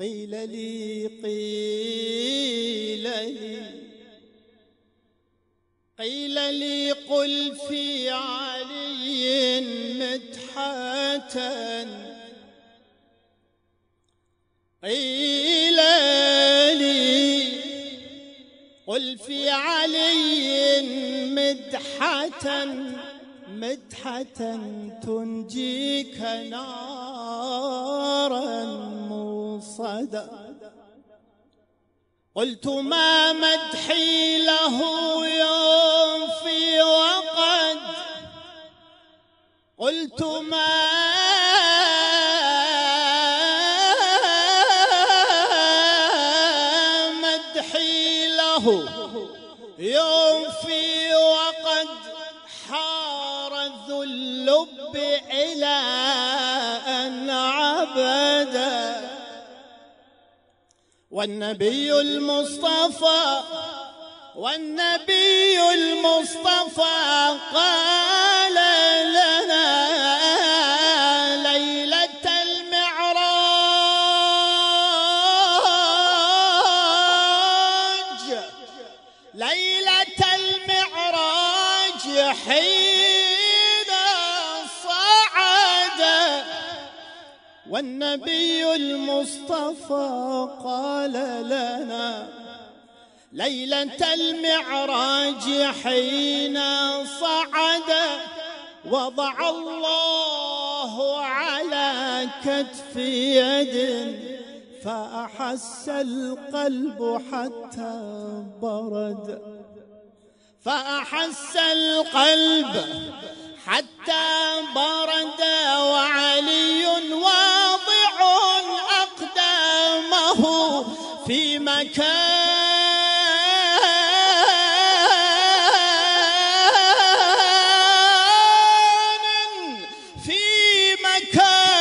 قيل لي قيل لي. قيل لي قل في علي مدحة. قيل لي قل في علي مدحة. مدحة تنجيك نارا. موصدا قلت ما مدحي له يوم في وقد. قلت ما مدحي له يوم في وقد. حار ذو اللب إلى أن عبدا والنبي المصطفى والنبي المصطفى قال لنا ليلة المعراج ليلة المعراج حين والنبي المصطفى قال لنا ليلة المعراج حين صعد وضع الله على كتف يد فأحس القلب حتى برد فأحس القلب حتى في مكان في مكان